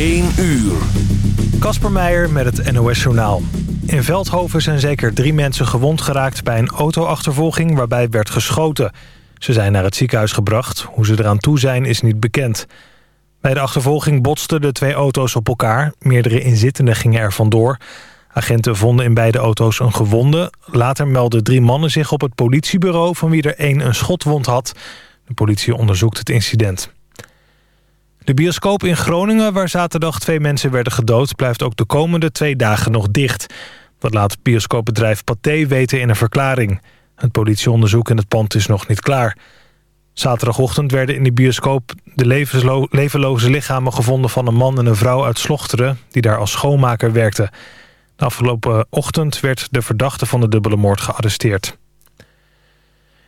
1 uur. Kasper Meijer met het NOS-journaal. In Veldhoven zijn zeker drie mensen gewond geraakt bij een autoachtervolging waarbij werd geschoten. Ze zijn naar het ziekenhuis gebracht. Hoe ze eraan toe zijn is niet bekend. Bij de achtervolging botsten de twee auto's op elkaar. Meerdere inzittenden gingen er vandoor. Agenten vonden in beide auto's een gewonde. Later meldden drie mannen zich op het politiebureau... van wie er één een schotwond had. De politie onderzoekt het incident. De bioscoop in Groningen, waar zaterdag twee mensen werden gedood... blijft ook de komende twee dagen nog dicht. Dat laat bioscoopbedrijf Pathé weten in een verklaring. Het politieonderzoek in het pand is nog niet klaar. Zaterdagochtend werden in de bioscoop de levenloze lichamen gevonden... van een man en een vrouw uit Slochteren... die daar als schoonmaker werkten. De afgelopen ochtend werd de verdachte van de dubbele moord gearresteerd.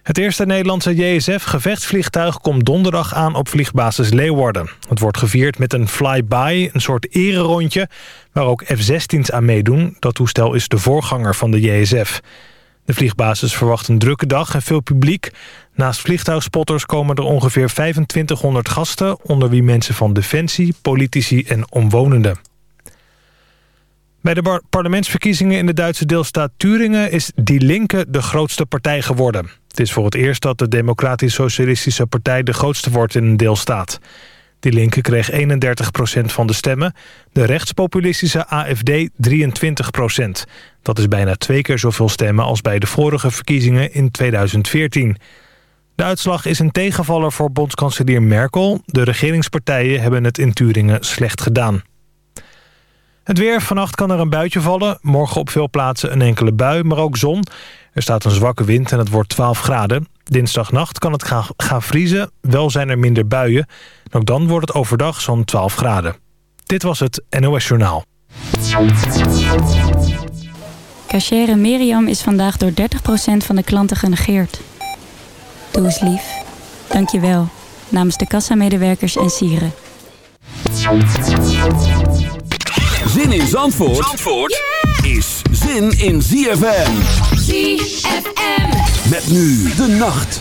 Het eerste Nederlandse JSF-gevechtsvliegtuig komt donderdag aan op vliegbasis Leeuwarden. Het wordt gevierd met een flyby, een soort ererondje, waar ook F-16's aan meedoen. Dat toestel is de voorganger van de JSF. De vliegbasis verwacht een drukke dag en veel publiek. Naast vliegtuigspotters komen er ongeveer 2500 gasten... onder wie mensen van Defensie, politici en omwonenden. Bij de parlementsverkiezingen in de Duitse deelstaat Turingen... is Die Linke de grootste partij geworden. Het is voor het eerst dat de Democratisch Socialistische Partij... de grootste wordt in een deelstaat. Die Linke kreeg 31% van de stemmen. De rechtspopulistische AFD 23% Dat is bijna twee keer zoveel stemmen... als bij de vorige verkiezingen in 2014. De uitslag is een tegenvaller voor bondskanselier Merkel. De regeringspartijen hebben het in Turingen slecht gedaan. Het weer. Vannacht kan er een buitje vallen. Morgen op veel plaatsen een enkele bui, maar ook zon. Er staat een zwakke wind en het wordt 12 graden. Dinsdagnacht kan het gaan, gaan vriezen. Wel zijn er minder buien. ook dan wordt het overdag zo'n 12 graden. Dit was het NOS Journaal. Cachere Miriam is vandaag door 30% van de klanten genegeerd. Doe eens lief. Dank je wel. Namens de kassamedewerkers en sieren. Zin in Zandvoort, Zandvoort is zin in ZFM. ZFM. Met nu de nacht.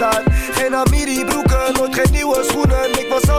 Daar Geen Amiri broeken, nooit geen nieuwe schoenen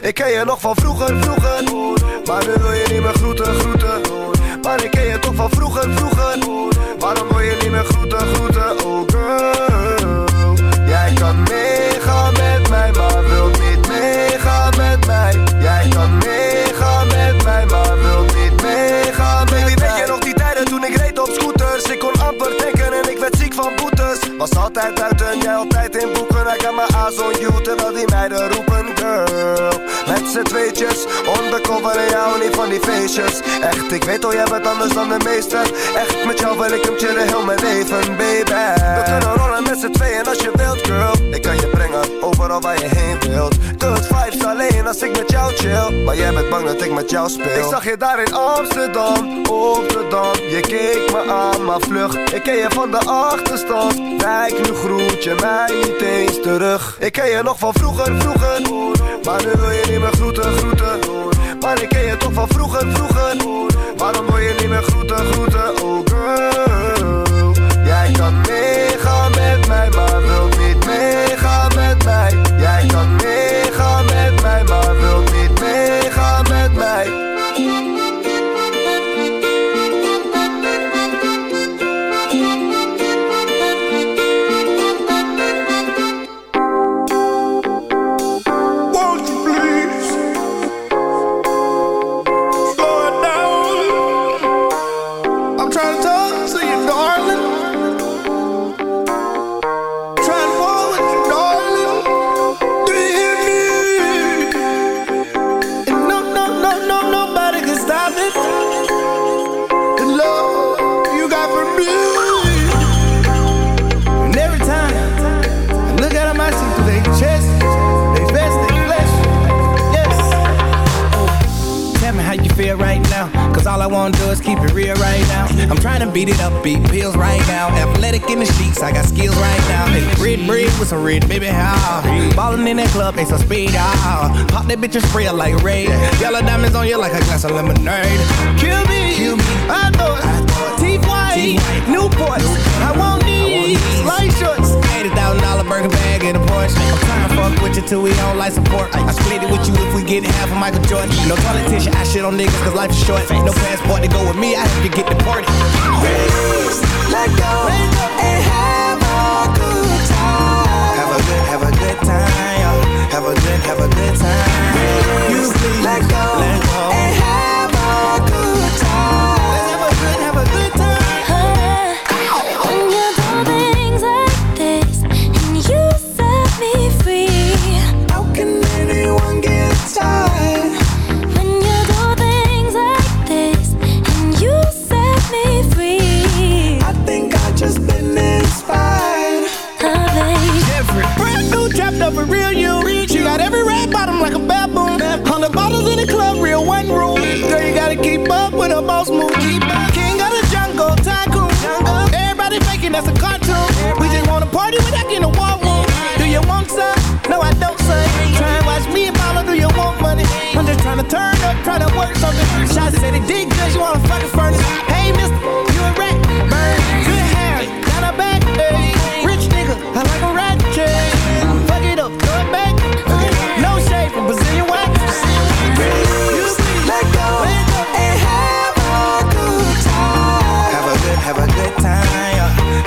Ik ken je nog van vroeger, vroeger. Maar nu wil je niet meer groeten, groeten. Maar ik ken je toch van vroeger, vroeger. Waarom wil je niet meer groeten, groeten, oh girl. Jij kan meegaan met mij, maar wilt niet meegaan met mij. Jij kan meegaan met mij, maar wilt niet meegaan met Baby, mij. weet je nog die tijden toen ik reed op scooters? Ik kon amper denken en ik werd ziek van boetes. Was altijd buiten, jij altijd in boeken. Ik heb mijn aas on you, terwijl die meiden roepen girl. Met z'n tweetjes, on the over en jou niet van die feestjes. Echt, ik weet al, jij bent anders dan de meesten Echt, met jou wil ik hem chillen heel mijn leven, baby. We kunnen rollen met z'n tweeën als je wilt, girl. Ik kan je brengen, overal waar je heen wilt. Good vibes alleen als ik met jou chill. Maar jij bent bang dat ik met jou speel. Ik zag je daar in Amsterdam, op Je keek me aan, maar vlug. Ik ken je van de achterstand. Kijk, nu groet je mij niet eens terug. Ik ken je nog van vroeger, vroeger Maar nu wil je niet meer groeten, groeten. Maar ik ken je toch van vroeger, vroeger. Waarom wil je niet meer groeten, groeten, oh girl? Jij kan meegaan met mij, maar wilt niet meegaan met mij. Jij kan meegaan without a war room. Do you want some? No, I don't, son. Try and watch me and mama, do you want money? I'm just trying to turn up, trying to work something. Shots said it did good, you wanna fucking furnace. Hey, mister,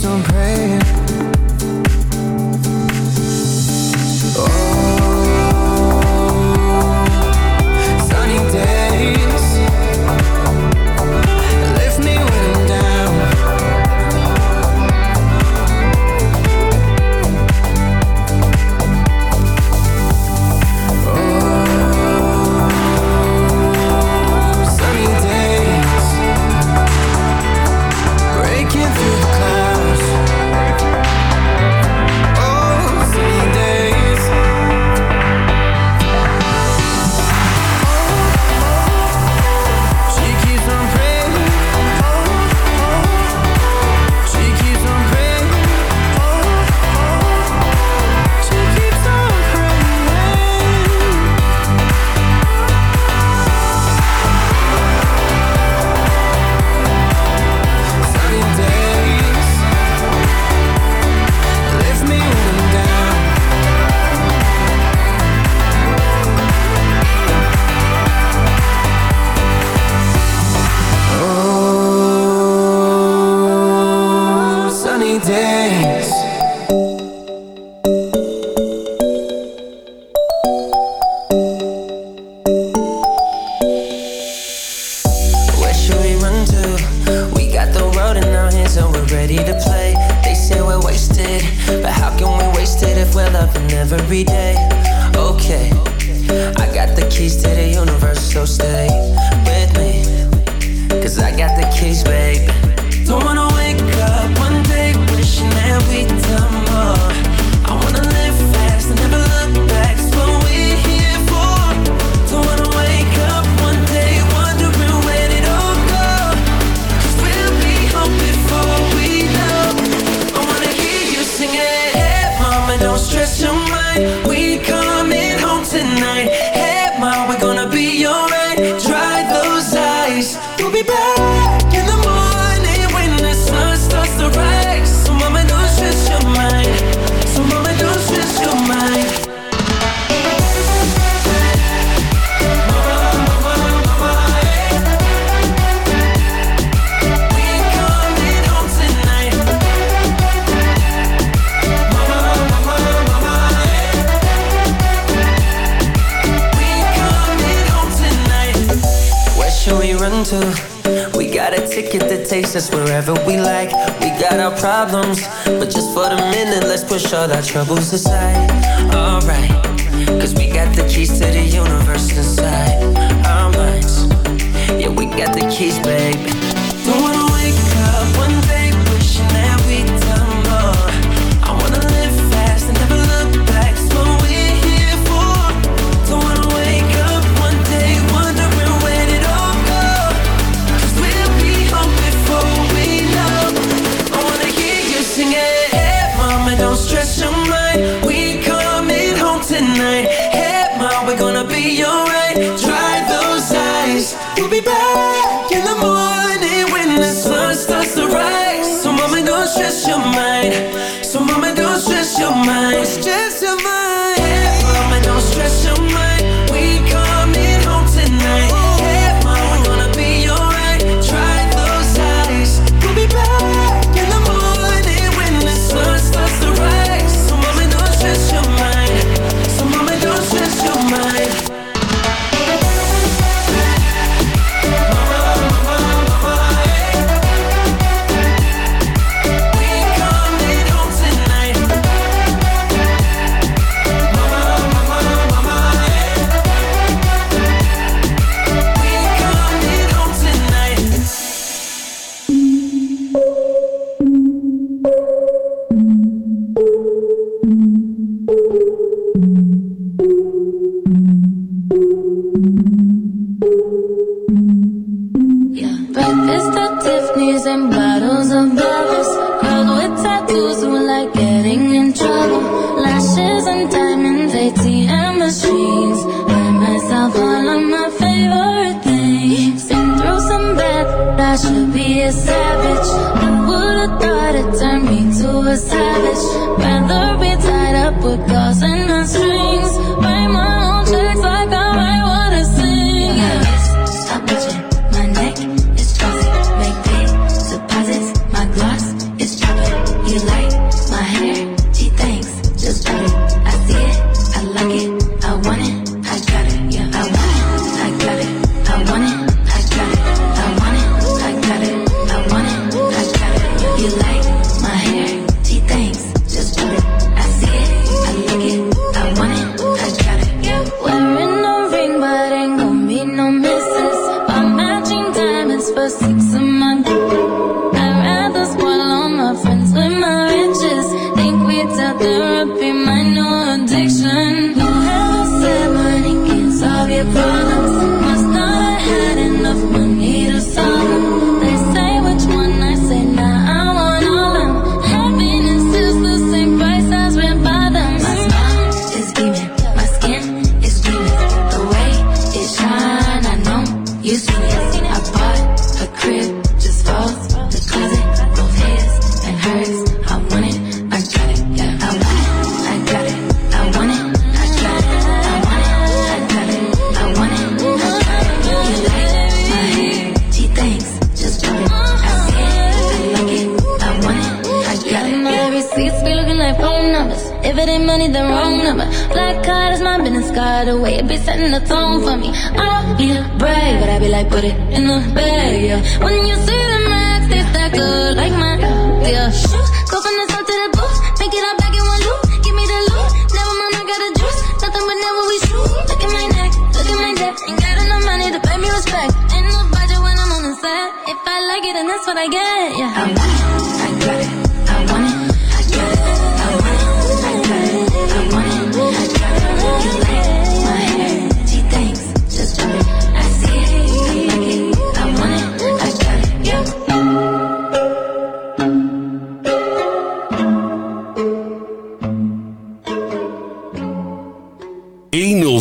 keeps on praying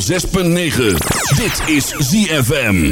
106.9. Dit is ZFM.